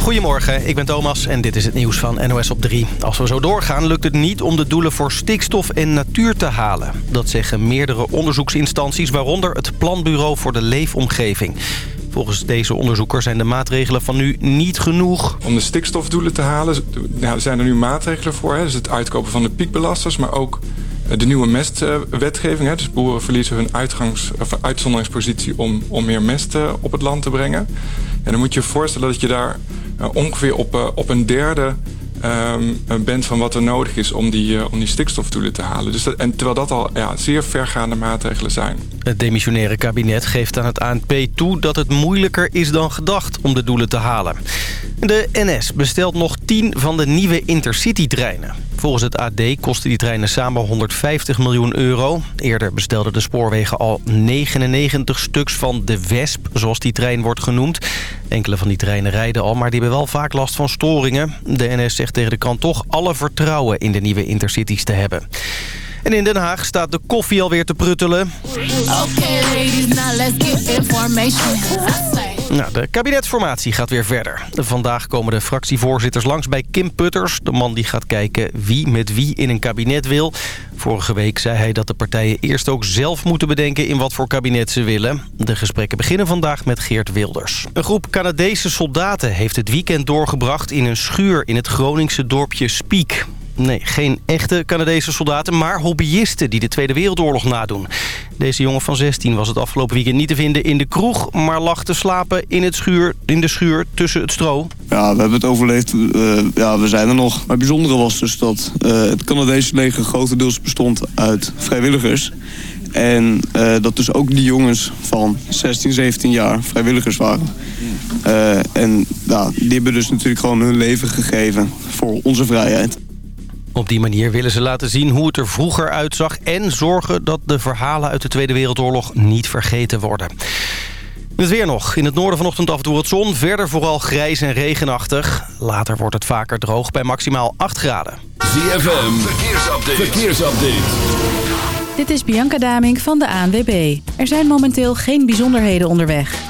Goedemorgen, ik ben Thomas en dit is het nieuws van NOS op 3. Als we zo doorgaan lukt het niet om de doelen voor stikstof en natuur te halen. Dat zeggen meerdere onderzoeksinstanties, waaronder het Planbureau voor de Leefomgeving. Volgens deze onderzoeker zijn de maatregelen van nu niet genoeg. Om de stikstofdoelen te halen nou, zijn er nu maatregelen voor. Dus het uitkopen van de piekbelasters, maar ook eh, de nieuwe mestwetgeving. Dus boeren verliezen hun uitgangs, of uitzonderingspositie om, om meer mest eh, op het land te brengen. En dan moet je je voorstellen dat je daar ongeveer op, op een derde bent van wat er nodig is om die, uh, om die stikstofdoelen te halen. Dus dat, en terwijl dat al ja, zeer vergaande maatregelen zijn. Het demissionaire kabinet geeft aan het ANP toe dat het moeilijker is dan gedacht om de doelen te halen. De NS bestelt nog 10 van de nieuwe Intercity-treinen. Volgens het AD kosten die treinen samen 150 miljoen euro. Eerder bestelden de spoorwegen al 99 stuks van de Wesp, zoals die trein wordt genoemd. Enkele van die treinen rijden al, maar die hebben wel vaak last van storingen. De NS zegt tegen de krant toch alle vertrouwen in de nieuwe Intercities te hebben. En in Den Haag staat de koffie alweer te pruttelen. Okay, ladies, now let's get. Nou, de kabinetsformatie gaat weer verder. Vandaag komen de fractievoorzitters langs bij Kim Putters. De man die gaat kijken wie met wie in een kabinet wil. Vorige week zei hij dat de partijen eerst ook zelf moeten bedenken... in wat voor kabinet ze willen. De gesprekken beginnen vandaag met Geert Wilders. Een groep Canadese soldaten heeft het weekend doorgebracht... in een schuur in het Groningse dorpje Spiek. Nee, geen echte Canadese soldaten, maar hobbyisten die de Tweede Wereldoorlog nadoen. Deze jongen van 16 was het afgelopen weekend niet te vinden in de kroeg... maar lag te slapen in, het schuur, in de schuur tussen het stro. Ja, we hebben het overleefd. Uh, ja, we zijn er nog. Maar het bijzondere was dus dat uh, het Canadese leger grotendeels bestond uit vrijwilligers. En uh, dat dus ook die jongens van 16, 17 jaar vrijwilligers waren. en ja, die hebben dus natuurlijk gewoon hun leven gegeven voor onze vrijheid. Op die manier willen ze laten zien hoe het er vroeger uitzag... en zorgen dat de verhalen uit de Tweede Wereldoorlog niet vergeten worden. Het weer nog. In het noorden vanochtend af en toe het zon. Verder vooral grijs en regenachtig. Later wordt het vaker droog bij maximaal 8 graden. ZFM, verkeersupdate. verkeersupdate. Dit is Bianca Daming van de ANWB. Er zijn momenteel geen bijzonderheden onderweg.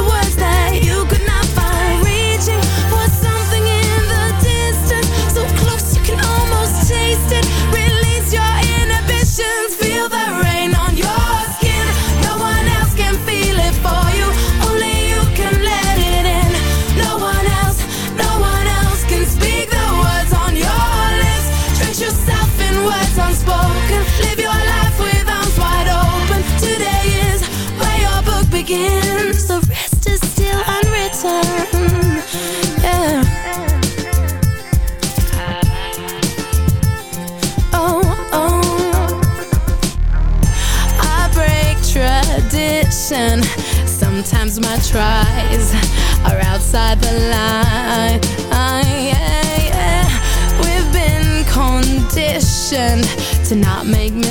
begins The rest is still unwritten Yeah oh, oh. I break tradition. Sometimes my tries are outside the line. yeah, yeah. We've been conditioned to not make mistakes,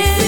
is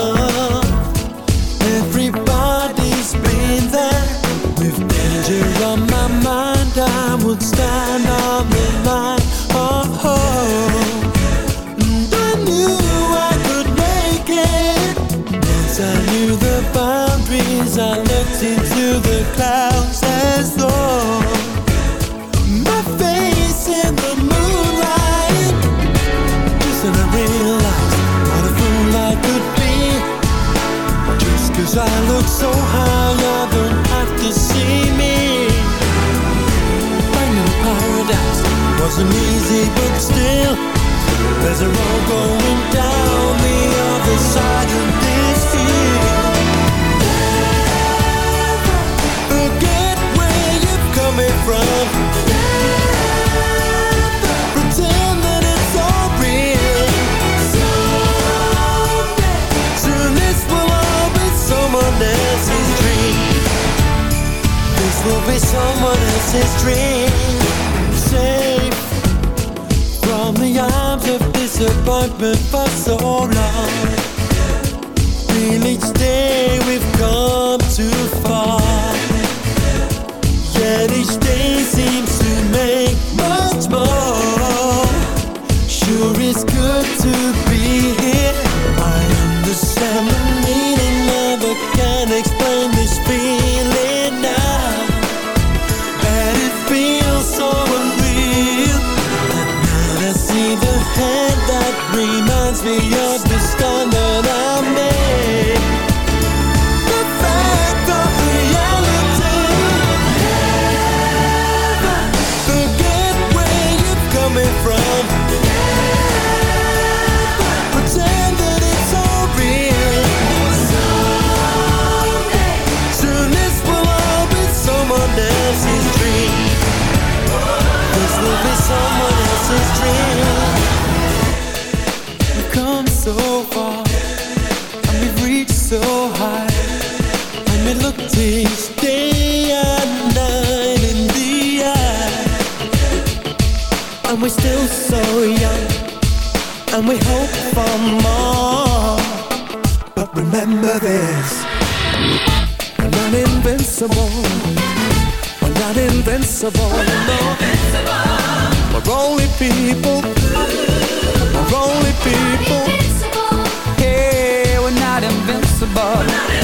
wasn't easy, but still We're not invincible. We're, not invincible. we're only people. We're only people. Yeah, we're not invincible. We're not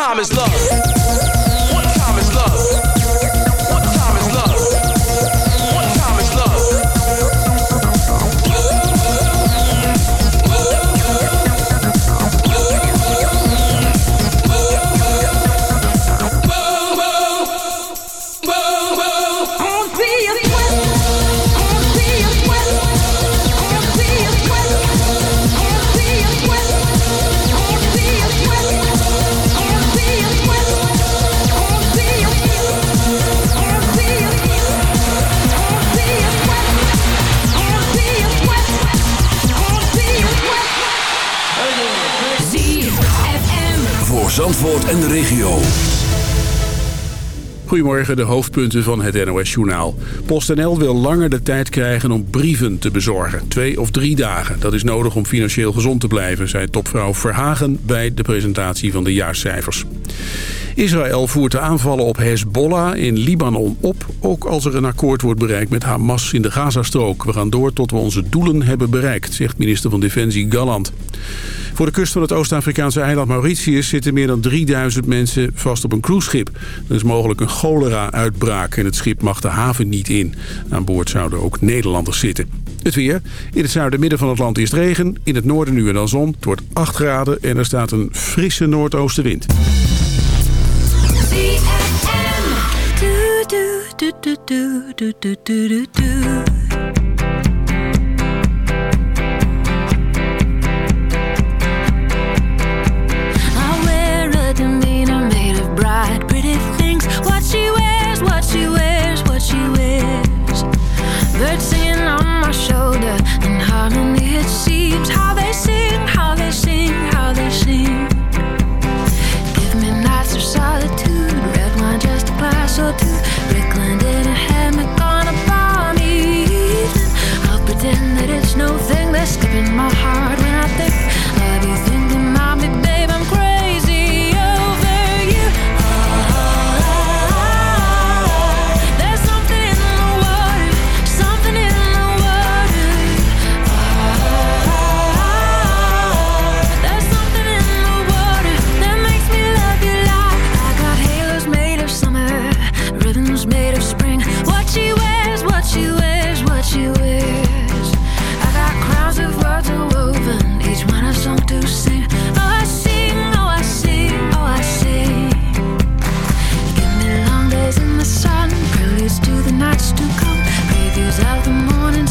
time is love? Goedemorgen, de hoofdpunten van het NOS-journaal. PostNL wil langer de tijd krijgen om brieven te bezorgen. Twee of drie dagen. Dat is nodig om financieel gezond te blijven, zei topvrouw Verhagen bij de presentatie van de jaarcijfers. Israël voert de aanvallen op Hezbollah in Libanon op, ook als er een akkoord wordt bereikt met Hamas in de Gazastrook. We gaan door tot we onze doelen hebben bereikt, zegt minister van Defensie Galland. Voor de kust van het Oost-Afrikaanse eiland Mauritius zitten meer dan 3000 mensen vast op een cruiseschip. Er is mogelijk een cholera-uitbraak en het schip mag de haven niet in. Aan boord zouden ook Nederlanders zitten. Het weer. In het zuiden midden van het land is het regen. In het noorden nu en dan zon. Het wordt 8 graden en er staat een frisse noordoostenwind. I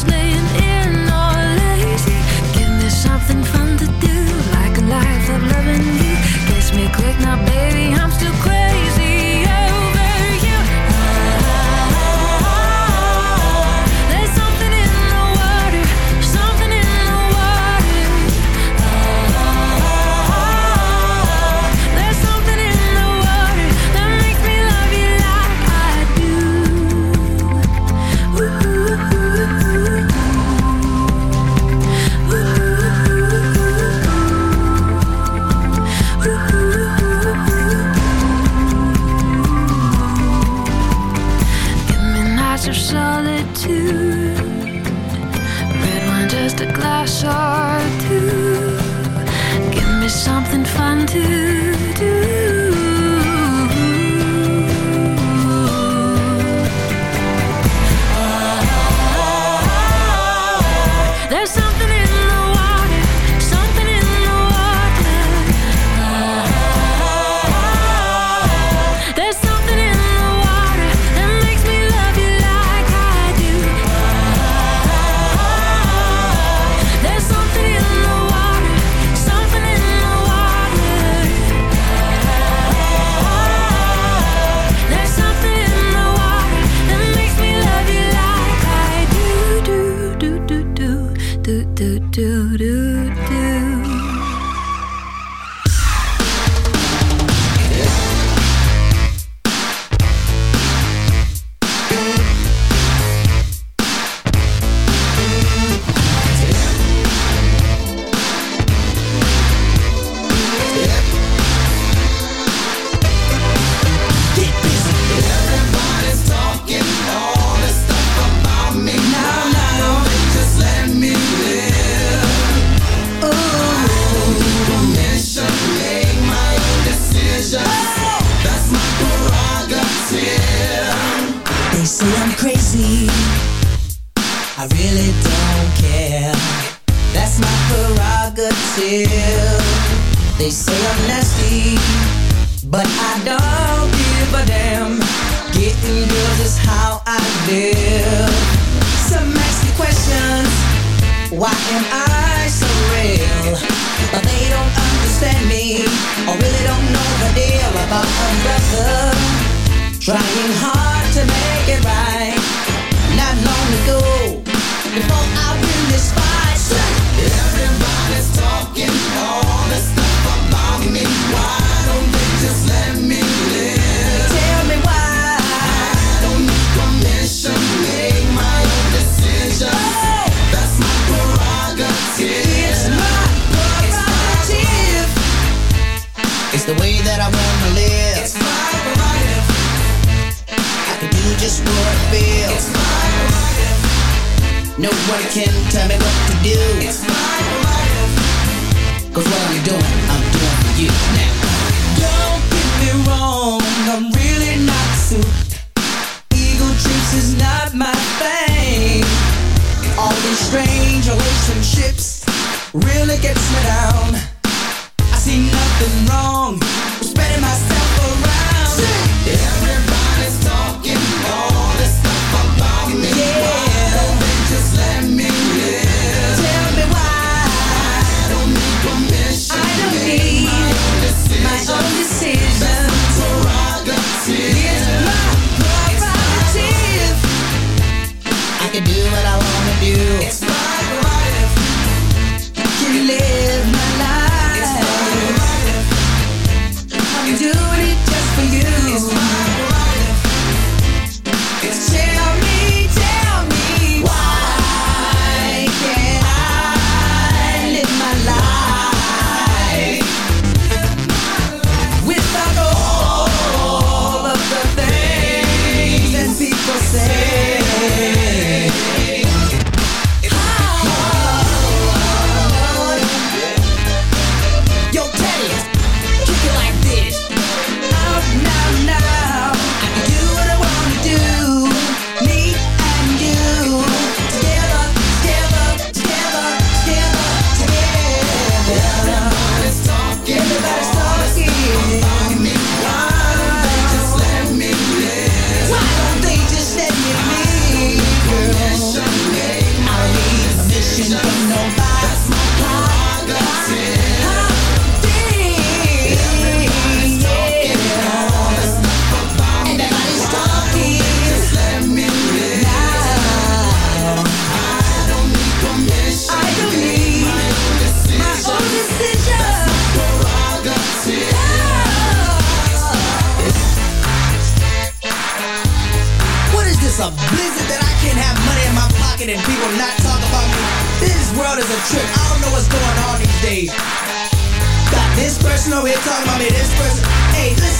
glimpse laying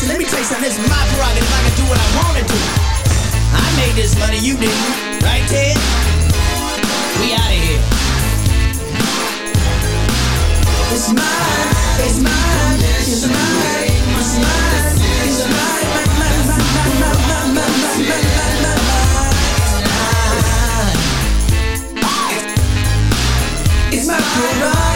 Listen, let me tell you something. This is my prerogative. I can do what I want to do. I made this money. You didn't. Right, Ted? We out of here. It's mine. It's mine. It's mine. It's mine. It's mine. It's my prerogative.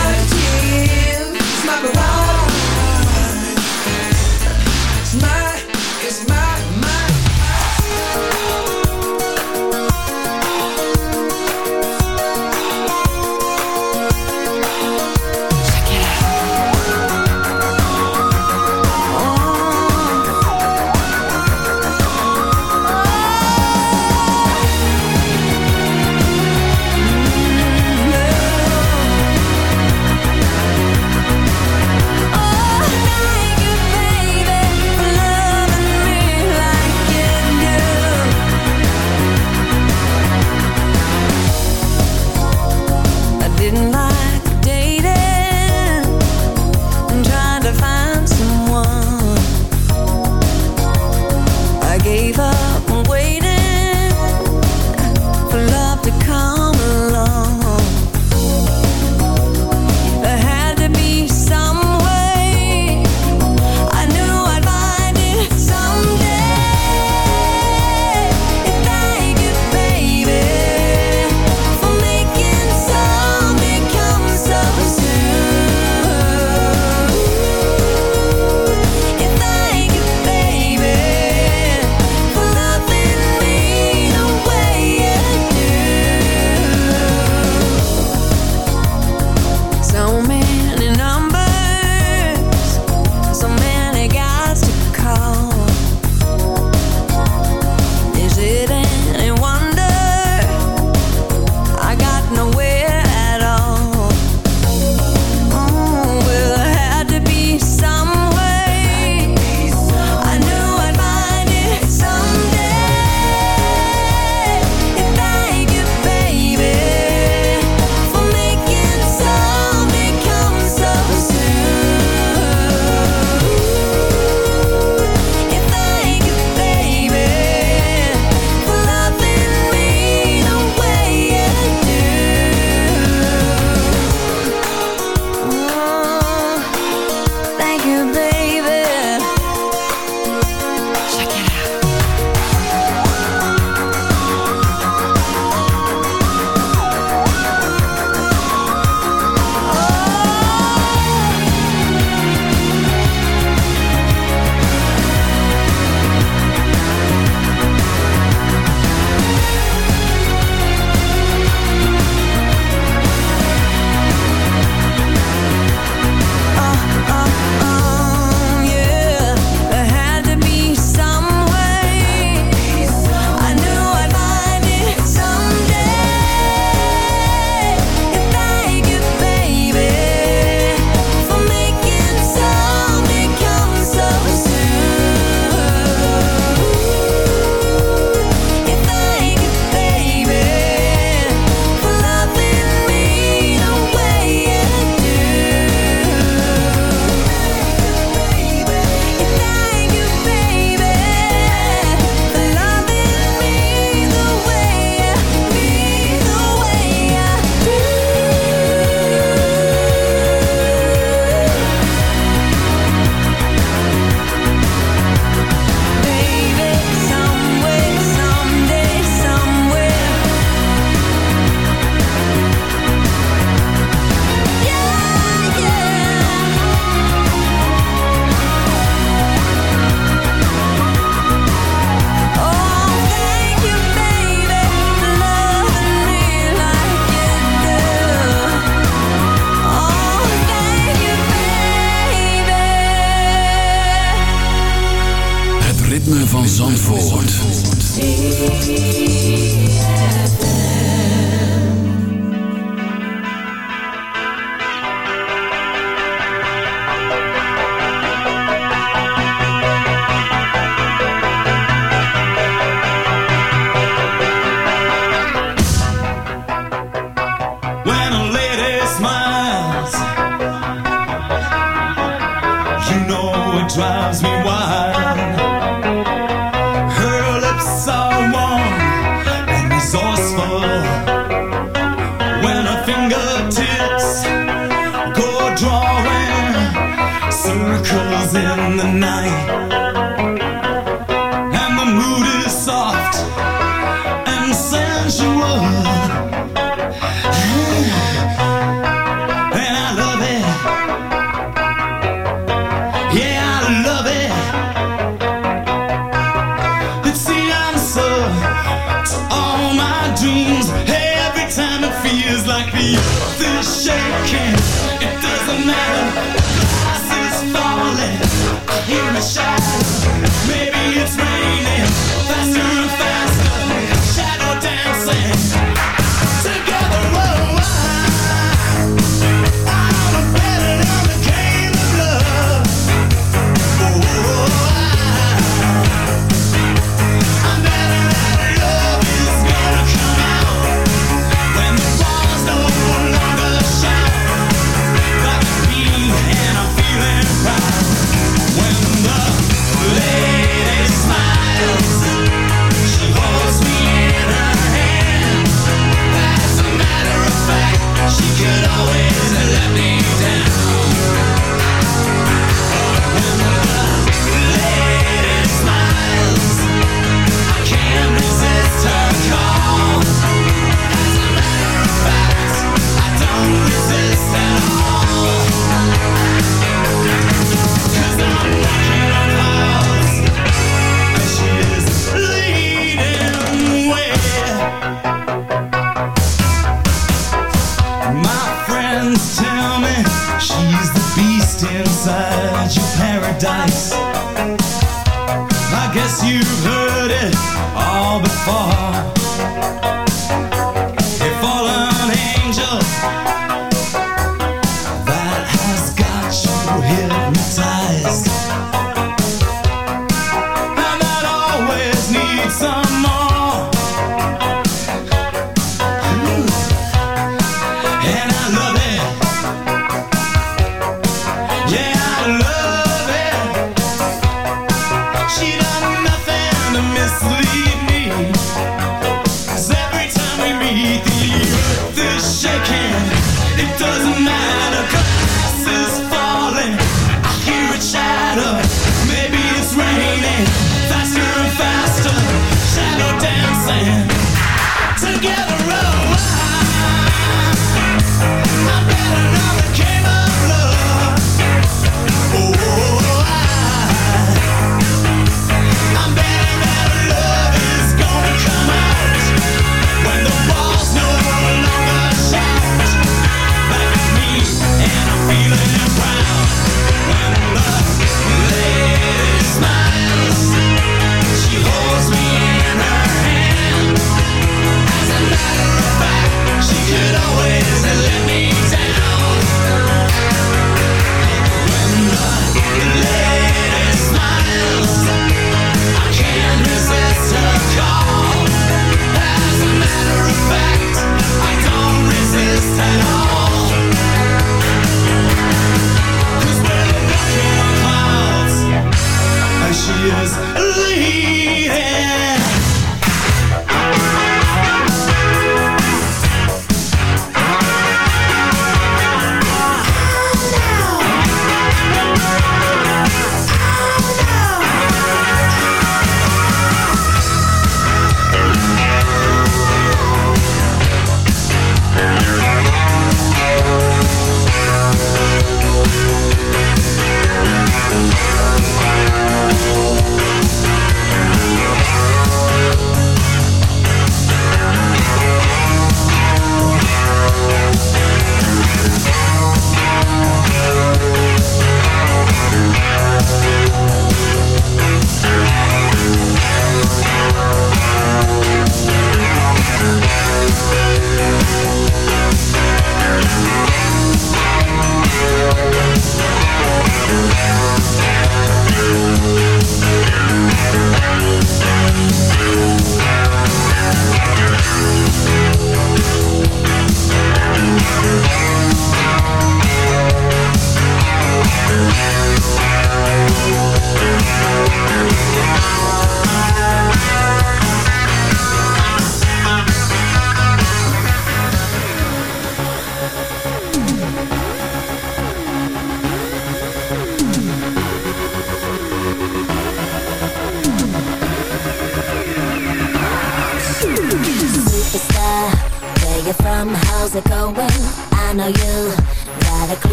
like the earth is shaking. It doesn't matter.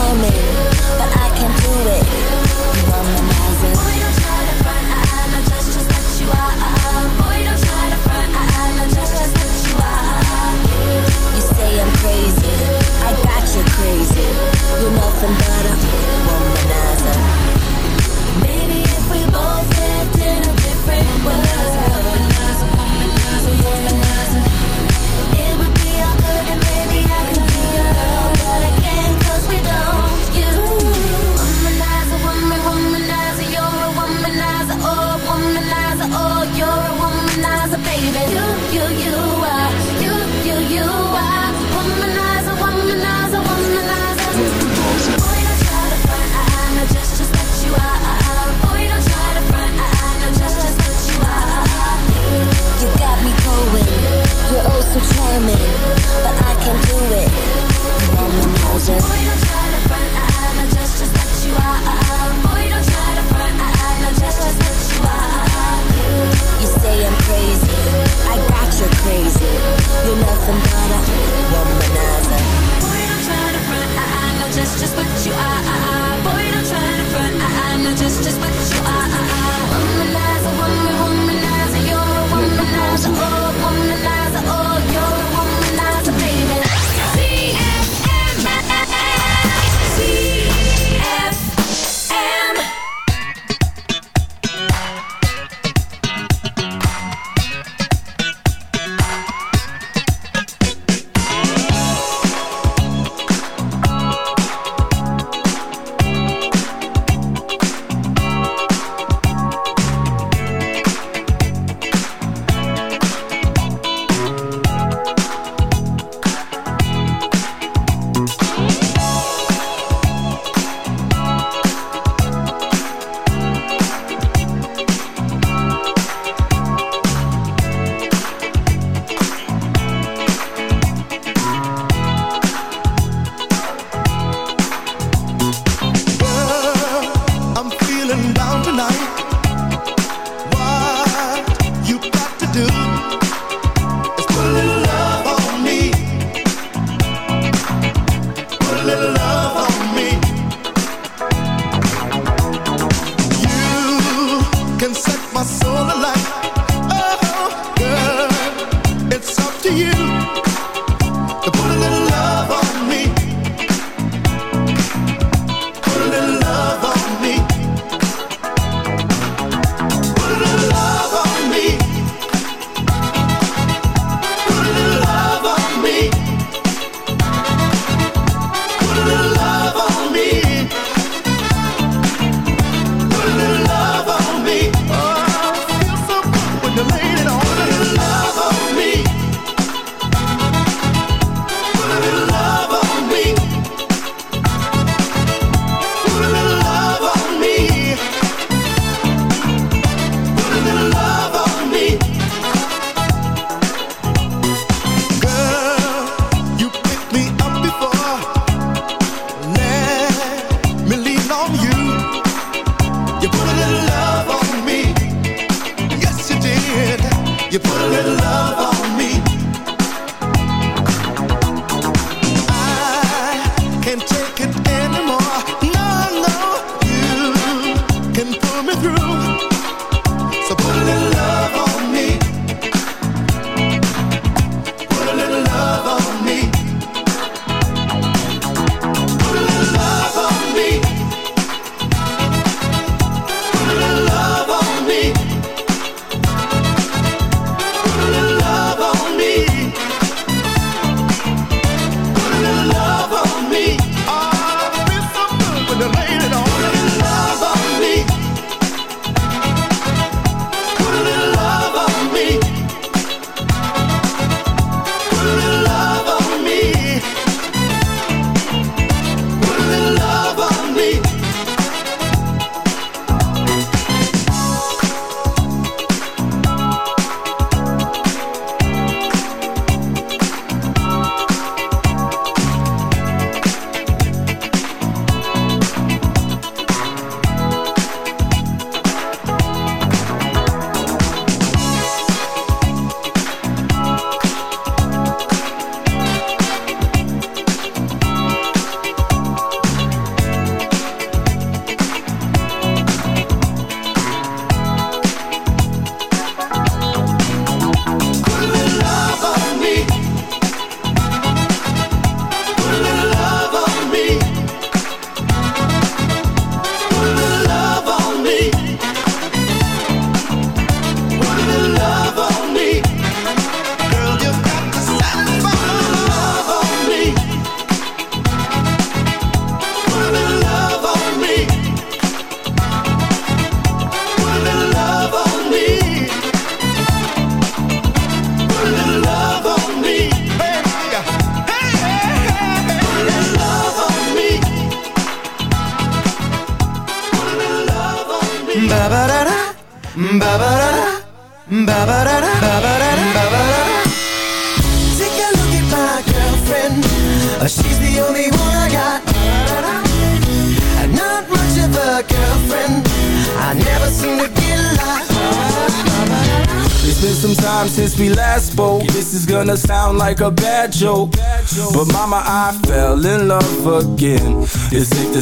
but I can do it. You womanizing. Boy, don't try to front. I apologize just that you are. Boy, don't try to front. I apologize just that you are. You say I'm crazy. I got you crazy. You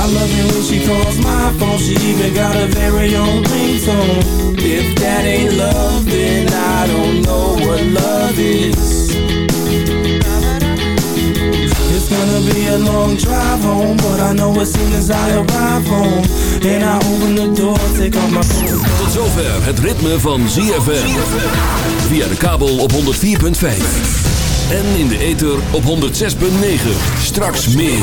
I love it when she calls my phone. She even got a very own ringtone. If that ain't love, then I don't know what love is. It's gonna be a long drive home, but I know as soon as I arrive home, and I open the door, take off my clothes. Tot zover het ritme van ZFM. Via de kabel op 104.5. En in de ether op 106.9. Straks meer.